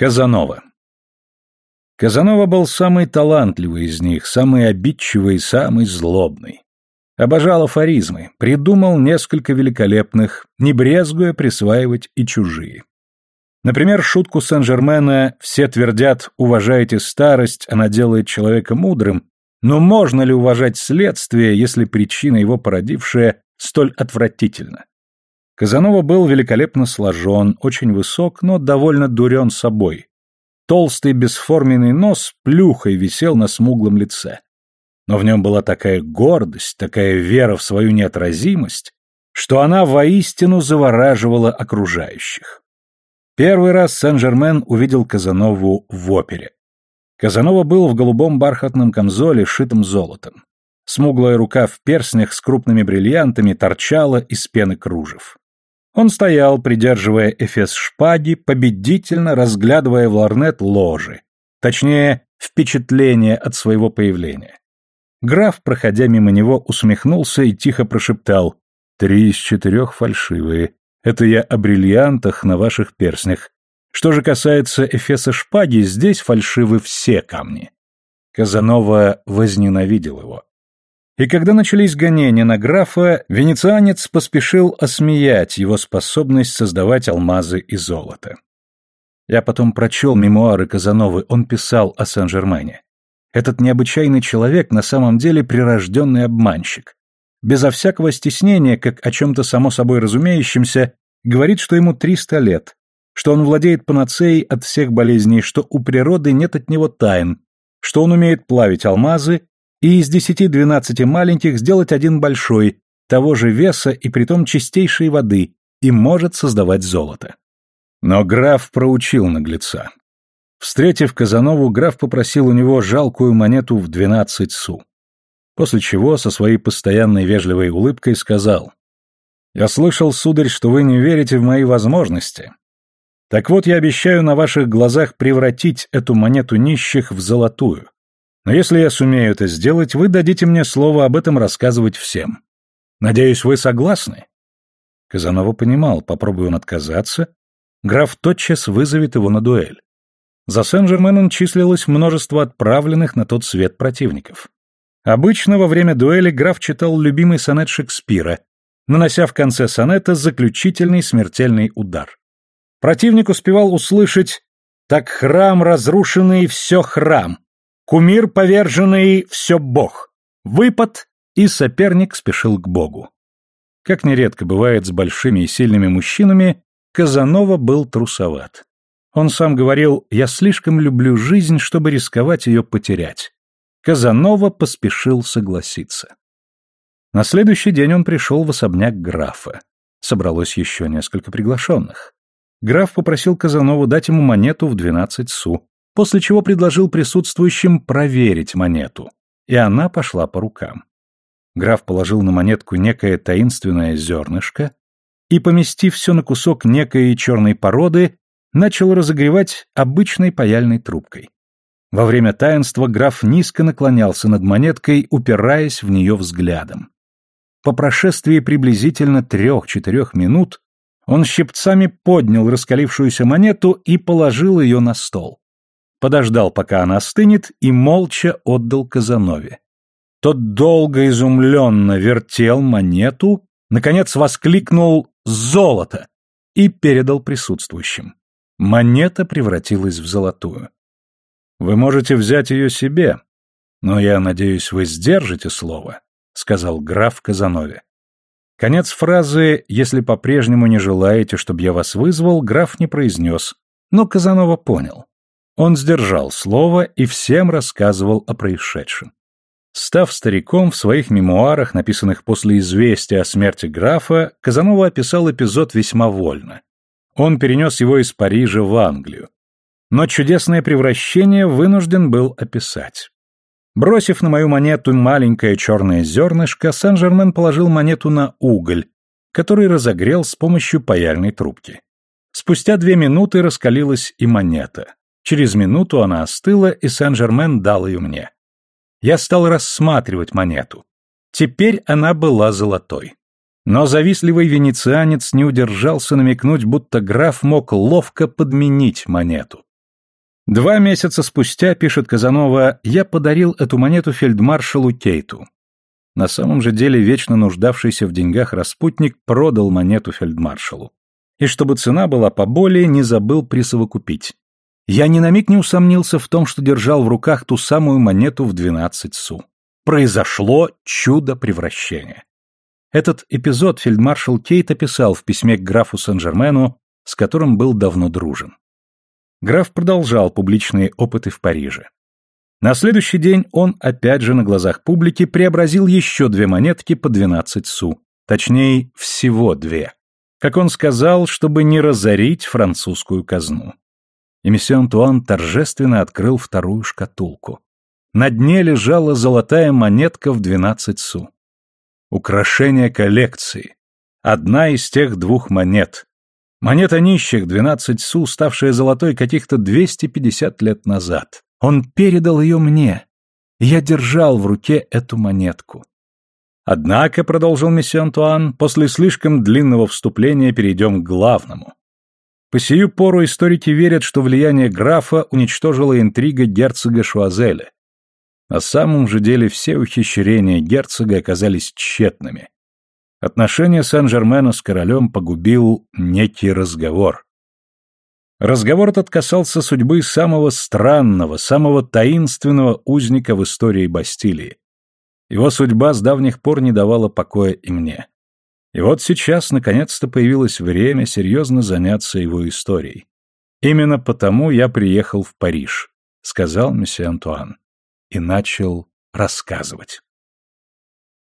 Казанова. Казанова был самый талантливый из них, самый обидчивый и самый злобный. Обожал афоризмы, придумал несколько великолепных, не брезгуя присваивать и чужие. Например, шутку Сен-Жермена «Все твердят, уважайте старость, она делает человека мудрым», но можно ли уважать следствие, если причина его породившая столь отвратительна? Казанова был великолепно сложен, очень высок, но довольно дурен собой. Толстый бесформенный нос плюхой висел на смуглом лице. Но в нем была такая гордость, такая вера в свою неотразимость, что она воистину завораживала окружающих. Первый раз Сен-Жермен увидел Казанову в опере. Казанова был в голубом бархатном камзоле, шитом золотом. Смуглая рука в перстнях с крупными бриллиантами торчала из пены кружев. Он стоял, придерживая эфес шпаги, победительно разглядывая в ларнет ложи, точнее, впечатление от своего появления. Граф, проходя мимо него, усмехнулся и тихо прошептал «Три из четырех фальшивые. Это я о бриллиантах на ваших перстнях. Что же касается эфеса шпаги, здесь фальшивы все камни». Казанова возненавидел его. И когда начались гонения на графа, венецианец поспешил осмеять его способность создавать алмазы и золото. Я потом прочел мемуары Казановы, он писал о Сен-Жермене. Этот необычайный человек на самом деле прирожденный обманщик. Безо всякого стеснения, как о чем-то само собой разумеющемся, говорит, что ему 300 лет, что он владеет панацеей от всех болезней, что у природы нет от него тайн, что он умеет плавить алмазы и из десяти-двенадцати маленьких сделать один большой, того же веса и притом чистейшей воды, и может создавать золото. Но граф проучил наглеца. Встретив Казанову, граф попросил у него жалкую монету в двенадцать су. После чего со своей постоянной вежливой улыбкой сказал, «Я слышал, сударь, что вы не верите в мои возможности. Так вот, я обещаю на ваших глазах превратить эту монету нищих в золотую. Но если я сумею это сделать, вы дадите мне слово об этом рассказывать всем. Надеюсь, вы согласны?» Казанова понимал, попробуя он отказаться, граф тотчас вызовет его на дуэль. За Сен-Жерменом числилось множество отправленных на тот свет противников. Обычно во время дуэли граф читал любимый сонет Шекспира, нанося в конце сонета заключительный смертельный удар. Противник успевал услышать «Так храм разрушенный, все храм», Кумир поверженный, все бог. Выпад, и соперник спешил к богу. Как нередко бывает с большими и сильными мужчинами, Казанова был трусоват. Он сам говорил «я слишком люблю жизнь, чтобы рисковать ее потерять». Казанова поспешил согласиться. На следующий день он пришел в особняк графа. Собралось еще несколько приглашенных. Граф попросил Казанову дать ему монету в двенадцать су, после чего предложил присутствующим проверить монету, и она пошла по рукам. Граф положил на монетку некое таинственное зернышко и, поместив все на кусок некой черной породы, начал разогревать обычной паяльной трубкой. Во время таинства граф низко наклонялся над монеткой, упираясь в нее взглядом. По прошествии приблизительно трех-четырех минут он щипцами поднял раскалившуюся монету и положил ее на стол подождал, пока она остынет, и молча отдал Казанове. Тот долго изумленно вертел монету, наконец воскликнул «Золото!» и передал присутствующим. Монета превратилась в золотую. «Вы можете взять ее себе, но я надеюсь, вы сдержите слово», — сказал граф Казанове. Конец фразы «Если по-прежнему не желаете, чтобы я вас вызвал», граф не произнес, но Казанова понял. Он сдержал слово и всем рассказывал о происшедшем. Став стариком, в своих мемуарах, написанных после известия о смерти графа, Казанова описал эпизод весьма вольно. Он перенес его из Парижа в Англию. Но чудесное превращение вынужден был описать. Бросив на мою монету маленькое черное зернышко, Сен-Жермен положил монету на уголь, который разогрел с помощью паяльной трубки. Спустя две минуты раскалилась и монета. Через минуту она остыла, и Сен-Жермен дал ее мне. Я стал рассматривать монету. Теперь она была золотой. Но завистливый венецианец не удержался намекнуть, будто граф мог ловко подменить монету. Два месяца спустя, пишет Казанова, я подарил эту монету фельдмаршалу Кейту. На самом же деле вечно нуждавшийся в деньгах распутник продал монету фельдмаршалу. И чтобы цена была поболее, не забыл присовокупить. Я ни на миг не усомнился в том, что держал в руках ту самую монету в 12 су. Произошло чудо превращения. Этот эпизод фельдмаршал Кейт описал в письме к графу Сен-Жермену, с которым был давно дружен. Граф продолжал публичные опыты в Париже. На следующий день он, опять же на глазах публики, преобразил еще две монетки по 12 су. Точнее, всего две. Как он сказал, чтобы не разорить французскую казну. И месье Антуан торжественно открыл вторую шкатулку. На дне лежала золотая монетка в 12 су. Украшение коллекции. Одна из тех двух монет. Монета нищих, 12 су, ставшая золотой каких-то 250 лет назад. Он передал ее мне. Я держал в руке эту монетку. Однако, продолжил месье Антуан, после слишком длинного вступления перейдем к главному. По сию пору историки верят, что влияние графа уничтожила интрига герцога Шуазеля. На самом же деле все ухищрения герцога оказались тщетными. Отношения Сен-Жермена с королем погубил некий разговор. Разговор этот касался судьбы самого странного, самого таинственного узника в истории Бастилии. Его судьба с давних пор не давала покоя и мне. И вот сейчас, наконец-то, появилось время серьезно заняться его историей. Именно потому я приехал в Париж, сказал месье Антуан, и начал рассказывать.